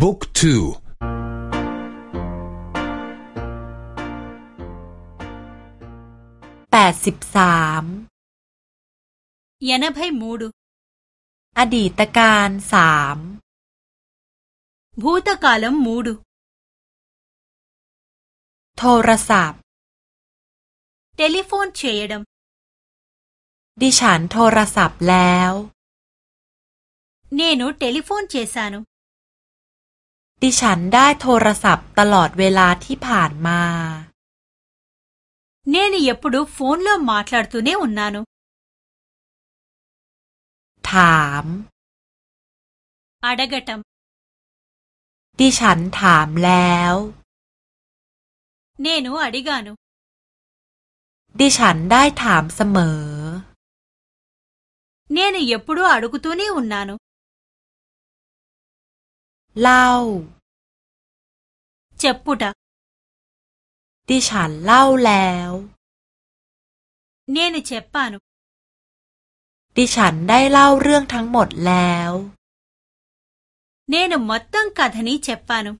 book twoแปดสิบสามఎనభై మూడుอดีตกาลสามభూత కాలం మూడు โทรศัพท์ టెలిఫోన్ చేయడం ดิฉันโทรศัพท์แล้ว เนนูเทลิโฟนเชสานุ ดิฉันได้โทรศัพท์ตลอดเวลาที่ผ่านมาเนนูยัปดูโฟนโลมาตลาดตุเนอุนนานุถามอดกตัมดิฉันถามแล้วเนนูอดิกานุดิฉันได้ถามเสมอเนนูยัปดูอดุกุตุ เนอุนนานุเล่า เจ็บปุดะดิฉันเล่าแล้ว เนนเจ็บปานุดิฉันได้เล่าเรื่องทั้งหมดแล้ว เนนมัดตั้งกัดนี้เจ็บปานุ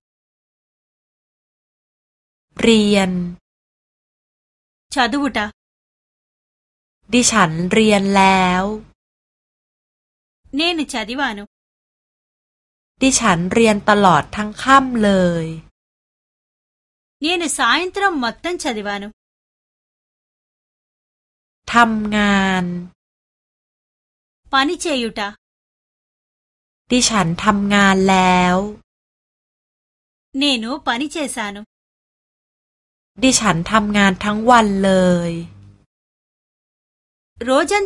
เรียนชาดูบุตะดิฉันเรียนแล้ว เนนชาดิวานุ ดิฉันเรียนตลอดทั้งค่ำเลยนี่นสายตรมมัตตันชดิวานุทำงานปานิเชยุตาดิฉันทำงานแล้วเนนูปานิเชสานุดิฉันทำงานทั้งวันเลยโรจัน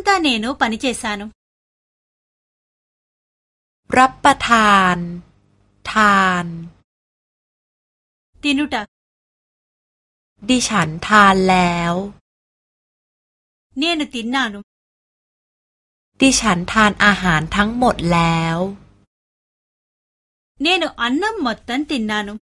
รับประทาน ทาน ตินุตะดิฉันทานแล้ว เนนตินนานุดิฉันทานอาหารทั้งหมดแล้ว เนนอันนัมมดตันตินนานุ